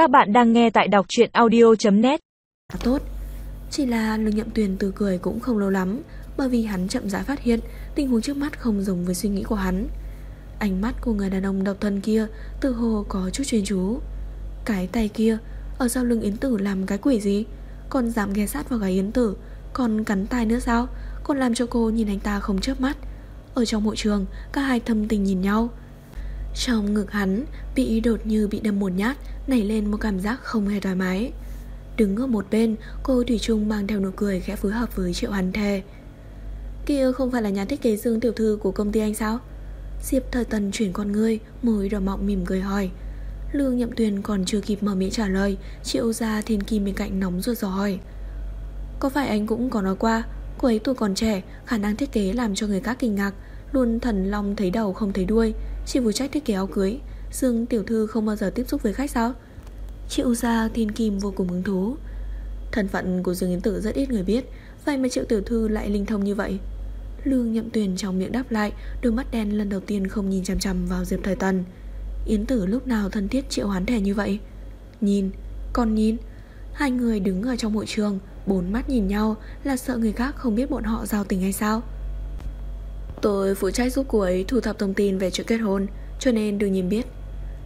Các bạn đang nghe tại đọc truyện audio.net Tốt. Chỉ là lương nhậm tuyền từ cười cũng không lâu lắm, Bởi vì hắn chậm rãi phát hiện Tình huống trước mắt không giống với suy nghĩ của hắn. Ánh mắt của người đàn ông độc thân kia từ hồ có chút chuyên chú. Cái tay kia, Ở sau lưng Yến Tử làm cái quỷ gì? Còn dám ghe sát vào gái Yến Tử, Còn cắn tay nữa sao? Còn làm cho cô nhìn anh ta không chớp mắt. Ở trong hội trường, Cả hai thâm tình nhìn nhau. Trong ngực hắn, Bị đột như bị đâm một nhát, Nảy lên một cảm giác không hề thoải mái. Đứng ở một bên, Cô Thủy Trung mang theo nụ cười khẽ phối hợp với Triệu Hắn Thề Kia không phải là nhà thiết kế dương tiểu thư của công ty anh sao? Diệp thời tần chuyển con ngươi, Môi đỏ mọng mỉm cười hỏi. Lương nhậm tuyền còn chưa kịp mở miệng trả lời, Triệu ra thiên kim bên cạnh nóng ruột rồi hỏi. Có phải anh cũng có nói qua, Cô ấy tuổi còn trẻ, Khả năng thiết kế làm cho người khác kinh ngạc Luôn thần long thấy đầu không thấy đuôi. Chị vừa trách thiết kế áo cưới. Dương tiểu thư không bao giờ tiếp xúc với khách sao? Triệu gia thiên kim vô cùng hứng thú. Thân phận của Dương Yến Tử rất ít người biết. Vậy mà triệu tiểu thư lại linh thông như vậy. Lương nhậm tuyền trong miệng đáp lại Đôi mắt đen lần đầu tiên không nhìn chằm chằm vào Diệp Thời Tần Yến Tử lúc nào thân thiết triệu hoán thẻ như vậy? Nhìn, còn nhìn. Hai người đứng ở trong hội trường Bốn mắt nhìn nhau là sợ người khác không biết bọn họ giao tình hay sao? Tôi phụ trách giúp cô ấy thu thập thông tin về chuyện kết hôn, Cho nên đừng nhìn biết.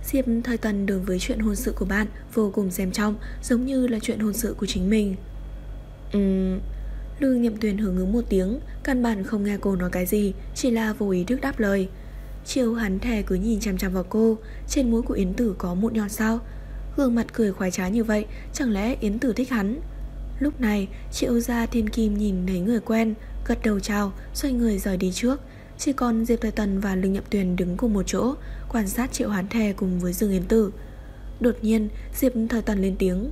Diệp Thời Tần đối với chuyện hôn sự của bạn Vô cùng xem trọng, Giống như là chuyện hôn sự của chính mình. Ừm, Lương Nhậm Tuyền hưởng ứng một tiếng, Căn bản không nghe cô nói cái gì, Chỉ là vô ý thức đáp lời. Chiều hắn thè cứ nhìn chằm chằm vào cô, Trên mũi của Yến Tử có mụn nhọn sao. Gương mặt cười khoái trá như vậy, Chẳng lẽ Yến Tử thích hắn? Lúc này, Triệu gia thiên kim nhìn thấy người quen Gật đầu chào Xoay người rời đi trước. Chỉ còn Diệp Thời Tần và Lương Nhậm Tuyền đứng cùng một chỗ Quan sát Triệu Hán Thè cùng với Dương Yến Tử. Đột nhiên Diệp Thời Tần lên tiếng.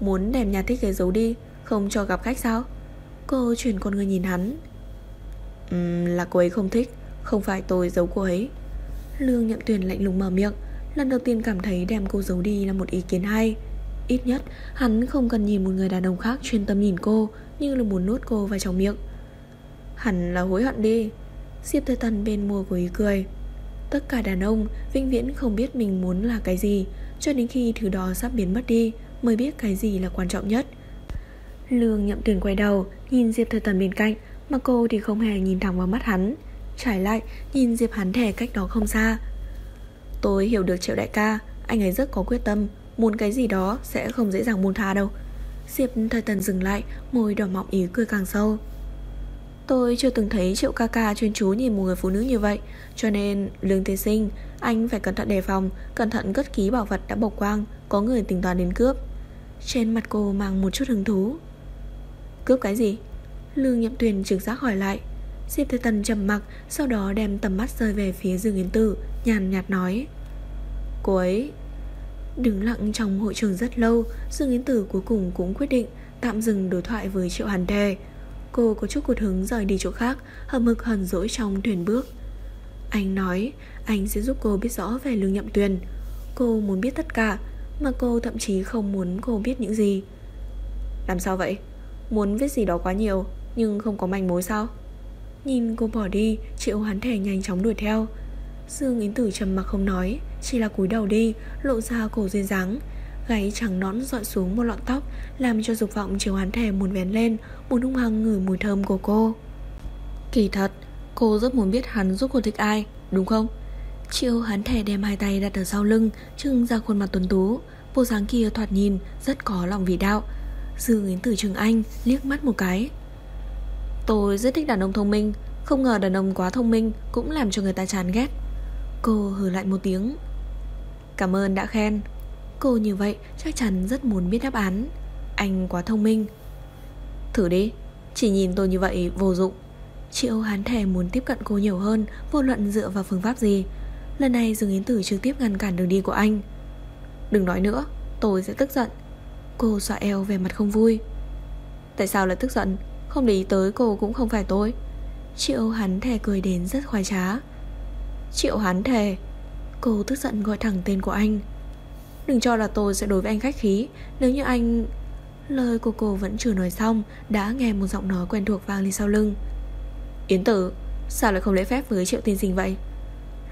Muốn đem nhà thiết kế giấu đi Không cho gặp khách sao? Cô chuyển con người nhìn hắn. Uhm, Là cô ấy không thích Không phải tôi giấu cô ấy. Lương Nhậm Tuyền lạnh lùng mở miệng Lần đầu tiên cảm thấy đem cô giấu đi là một ý kiến hay. Ít nhất hắn không cần nhìn một người đàn ông khác chuyên tâm nhìn cô. Như là muốn nuốt cô vào trong miệng. Hẳn là hối hận đi. Diệp Thời Tần bên môi của ý cười. Tất cả đàn ông vĩnh viễn không biết mình muốn là cái gì, Cho đến khi thứ đó sắp biến mất đi Mới biết cái gì là quan trọng nhất. Lương nhậm tuyển quay đầu, Nhìn Diệp Thời Tần bên cạnh, Mà cô thì không hề nhìn thẳng vào mắt hắn. Trải lại, nhìn Diệp hắn thẻ cách đó không xa. Tôi hiểu được triệu đại ca, Anh ấy rất có quyết tâm, Muốn cái gì đó sẽ không dễ dàng buông tha đâu. Diệp Thời Tần dừng lại, Môi đỏ mọng ý cười càng sâu. Tôi chưa từng thấy Triệu ca ca chuyên chú nhìn một người phụ nữ như vậy, Cho nên Lương Thế Sinh, Anh phải cẩn thận đề phòng, Cẩn thận cất ký bảo vật đã bộc quang, Có người tính toán đến cướp. Trên mặt cô mang một chút hứng thú. Cướp cái gì? Lương Nhậm Tuyền trực giác hỏi lại. Diệp Thế Tần trầm mặc, Sau đó đem tầm mắt rơi về phía Dương Yến Tử Nhàn nhạt nói. Cô ấy Đứng lặng trong hội trường rất lâu Dương Yến Tử cuối cùng cũng quyết định Tạm dừng đối thoại với Triệu Hàn Đề Cô có chút cột hứng rời đi chỗ khác Hầm hực hờn dỗi trong thuyền bước. Anh nói, Anh sẽ giúp cô biết rõ về lương nhậm tuyền. Cô muốn biết tất cả, Mà cô thậm chí không muốn cô biết những gì. Làm sao vậy? Muốn viết gì đó quá nhiều, Nhưng không có manh mối sao? Nhìn cô bỏ đi, Triệu Hán Thề nhanh chóng đuổi theo. Dương Yến Tử trầm mặc không nói, Chỉ là cúi đầu đi, Lộ ra cổ duyên dáng. Gáy trắng nõn dọn xuống một lọn tóc, Làm cho dục vọng chiều hắn thề muốn vén lên, Muốn hung hăng ngửi mùi thơm của cô. Kỳ thật, Cô rất muốn biết hắn giúp cô thích ai, Đúng không? Chiều hắn thề đem hai tay đặt ở sau lưng, Trưng ra khuôn mặt tuấn tú. Bộ dáng kia thoạt nhìn rất có lòng vị đạo. Dương Yến Tử Trường Anh, liếc mắt một cái. Tôi rất thích đàn ông thông minh, Không ngờ đàn ông quá thông minh Cũng làm cho người ta chán ghét. Cô hừ lại một tiếng. Cảm ơn đã khen. Cô như vậy chắc chắn rất muốn biết đáp án. Anh quá thông minh. Thử đi. Chỉ nhìn tôi như vậy vô dụng. Chị Âu hán thề muốn tiếp cận cô nhiều hơn, Vô luận dựa vào phương pháp gì. Lần này Dương Yến Tử trực tiếp ngăn cản đường đi của anh. Đừng nói nữa, Tôi sẽ tức giận. Cô xọa eo về mặt không vui. Tại sao lại tức giận? Không để ý tới cô cũng không phải tôi. Chị Âu hắn thề cười đến rất khoái trá. Triệu hắn thề, Cô tức giận gọi thẳng tên của anh. Đừng cho là tôi sẽ đối với anh khách khí, Nếu như anh... Lời của cô vẫn chưa nói xong, Đã nghe một giọng nói quen thuộc vang lên sau lưng. Yến tử, Sao lại không lễ phép với triệu tiên sinh vậy?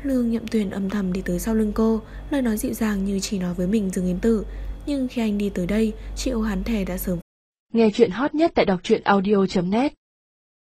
Lương nhậm tuyền âm thầm đi tới sau lưng cô, Lời nói dịu dàng như chỉ nói với mình dừng yến tử. Nhưng khi anh đi tới đây, triệu hắn thề đã sớm Nghe chuyện hot nhất tại đọc truyện audio.net